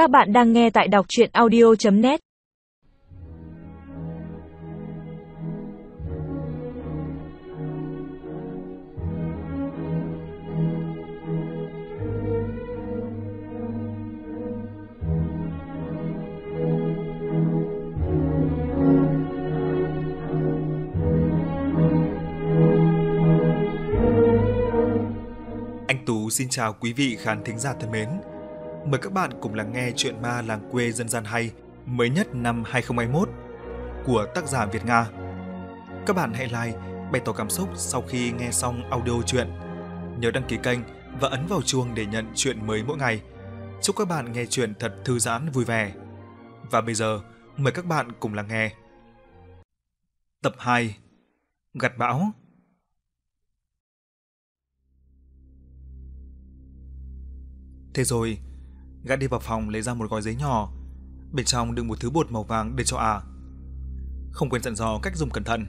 Các bạn đang nghe tại đọc chuyện audio.net Anh Tú xin chào quý vị khán thính giả thân mến. Mời các bạn cùng lắng nghe chuyện ma làng quê dân gian hay mới nhất năm 2021 của tác giả Việt Nga. Các bạn hãy like, bày tỏ cảm xúc sau khi nghe xong audio chuyện. Nhớ đăng ký kênh và ấn vào chuông để nhận chuyện mới mỗi ngày. Chúc các bạn nghe chuyện thật thư giãn vui vẻ. Và bây giờ, mời các bạn cùng lắng nghe. Tập 2 Gặt bão Thế rồi, gã đi vào phòng lấy ra một gói giấy nhỏ, bên trong đựng một thứ bột màu vàng để cho ả. Không quên dặn dò cách dùng cẩn thận.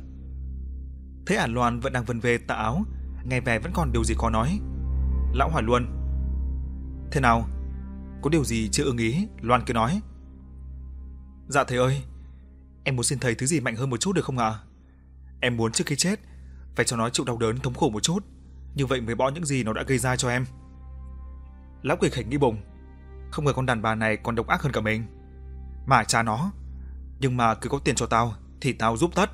Thế ả Loan vẫn đang vần về tà áo, nghe vẻ vẫn còn điều gì khó nói. Lão hỏi luôn. Thế nào? Có điều gì chưa ưng ý? Loan cứ nói. Dạ thầy ơi, em muốn xin thầy thứ gì mạnh hơn một chút được không ạ? Em muốn trước khi chết, phải cho nó chịu đau đớn thống khổ một chút, như vậy mới bỏ những gì nó đã gây ra cho em. Lão quỷ khảnh nghĩ bụng, không ngờ con đàn bà này còn độc ác hơn cả mình. Mà cha nó, nhưng mà cứ có tiền cho tao thì tao giúp tất.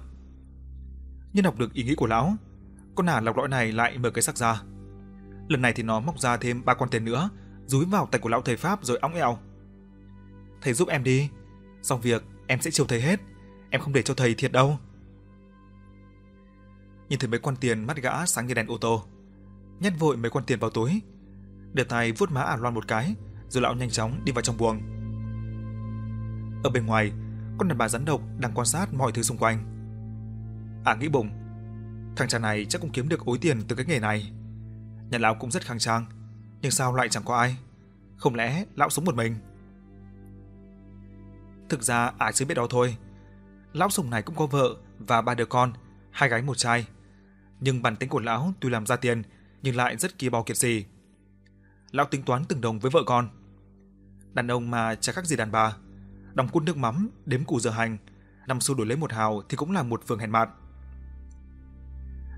nhân đọc được ý nghĩ của lão, con nà lọc lõi này lại mở cái sắc ra. Lần này thì nó móc ra thêm ba con tiền nữa, dúi vào tay của lão thầy pháp rồi óng eo. Thầy giúp em đi, xong việc em sẽ chiều thầy hết, em không để cho thầy thiệt đâu. Nhìn thấy mấy con tiền mắt gã sáng như đèn ô tô, nhét vội mấy con tiền vào túi, để tay vuốt má ả loan một cái, rồi lão nhanh chóng đi vào trong buồng. Ở bên ngoài, con đàn bà rắn độc đang quan sát mọi thứ xung quanh. À nghĩ bụng, thằng cha này chắc cũng kiếm được ối tiền từ cái nghề này. Nhà lão cũng rất khang trang, nhưng sao lại chẳng có ai? Không lẽ lão sống một mình? Thực ra à, Ả chỉ biết đó thôi. Lão sùng này cũng có vợ và ba đứa con, hai gái một trai. Nhưng bản tính của lão tuy làm ra tiền nhưng lại rất kỳ bò kiệt gì lão tính toán từng đồng với vợ con. Đàn ông mà chả khác gì đàn bà, đóng cút nước mắm, đếm củ giờ hành, năm xu đổi lấy một hào thì cũng là một phường hèn mạt.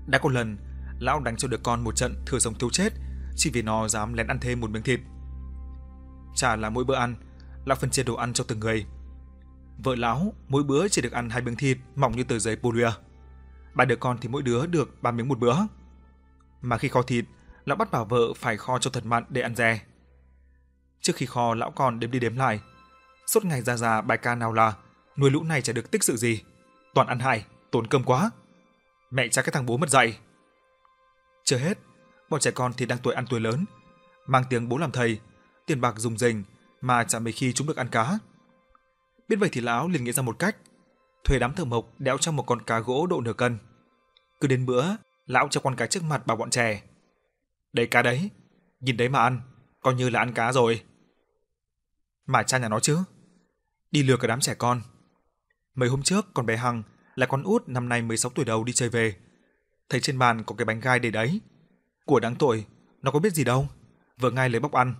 Đã có lần, lão đánh cho được con một trận thừa sống thiếu chết chỉ vì nó dám lén ăn thêm một miếng thịt. Chả là mỗi bữa ăn, lão phân chia đồ ăn cho từng người. Vợ lão mỗi bữa chỉ được ăn hai miếng thịt mỏng như tờ giấy polia. Ba đứa con thì mỗi đứa được ba miếng một bữa. Mà khi kho thịt, lão bắt bảo vợ phải kho cho thật mặn để ăn dè. Trước khi kho lão còn đếm đi đếm lại, suốt ngày ra già bài ca nào là nuôi lũ này chả được tích sự gì, toàn ăn hại, tốn cơm quá. Mẹ cha cái thằng bố mất dạy. Chưa hết, bọn trẻ con thì đang tuổi ăn tuổi lớn, mang tiếng bố làm thầy, tiền bạc dùng dình mà chả mấy khi chúng được ăn cá. Biết vậy thì lão liền nghĩ ra một cách, thuê đám thợ mộc đẽo trong một con cá gỗ độ nửa cân. Cứ đến bữa, lão cho con cá trước mặt bảo bọn trẻ đây cá đấy, nhìn đấy mà ăn, coi như là ăn cá rồi. Mà cha nhà nó chứ, đi lừa cả đám trẻ con. Mấy hôm trước con bé Hằng là con út năm nay 16 tuổi đầu đi chơi về. Thấy trên bàn có cái bánh gai để đấy. Của đáng tội, nó có biết gì đâu, vừa ngay lấy bóc ăn.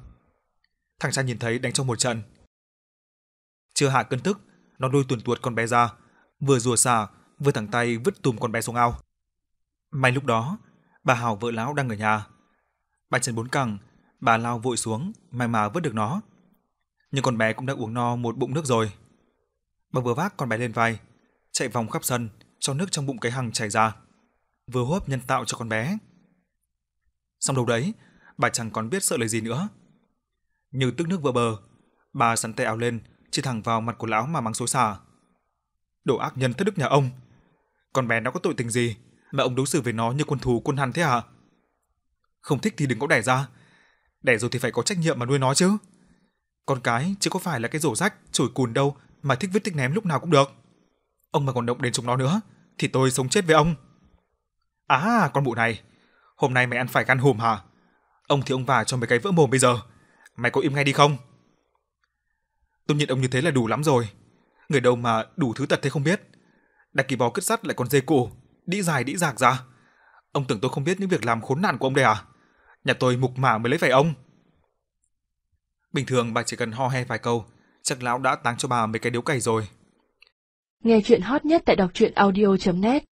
Thằng cha nhìn thấy đánh cho một trận. Chưa hạ cơn tức, nó lôi tuần tuột con bé ra, vừa rùa xả, vừa thẳng tay vứt tùm con bé xuống ao. May lúc đó, bà Hảo vợ lão đang ở nhà, Bà chân bốn cẳng, bà lao vội xuống, may mà vớt được nó. Nhưng con bé cũng đã uống no một bụng nước rồi. Bà vừa vác con bé lên vai, chạy vòng khắp sân, cho nước trong bụng cái hằng chảy ra. Vừa hô hấp nhân tạo cho con bé. Xong đầu đấy, bà chẳng còn biết sợ lời gì nữa. Như tức nước vừa bờ, bà sắn tay áo lên, chỉ thẳng vào mặt của lão mà mắng xối xả. Đồ ác nhân thất đức nhà ông. Con bé nó có tội tình gì mà ông đối xử với nó như quân thù quân hằn thế hả? Không thích thì đừng có đẻ ra. Đẻ rồi thì phải có trách nhiệm mà nuôi nó chứ. Con cái chứ có phải là cái rổ rách, chổi cùn đâu mà thích vứt thích ném lúc nào cũng được. Ông mà còn động đến chúng nó nữa thì tôi sống chết với ông. À, con mụ này, hôm nay mày ăn phải gan hùm hả? Ông thì ông vả cho mấy cái vỡ mồm bây giờ. Mày có im ngay đi không? Tôi nhìn ông như thế là đủ lắm rồi. Người đâu mà đủ thứ tật thế không biết. Đặt kỳ bó cứt sắt lại còn dê cổ, đĩ dài đĩ dạc ra. Ông tưởng tôi không biết những việc làm khốn nạn của ông đây à? Nhà tôi mục mả mới lấy phải ông. Bình thường bà chỉ cần ho he vài câu, chắc lão đã táng cho bà mấy cái điếu cày rồi. Nghe chuyện hot nhất tại đọc truyện audio.net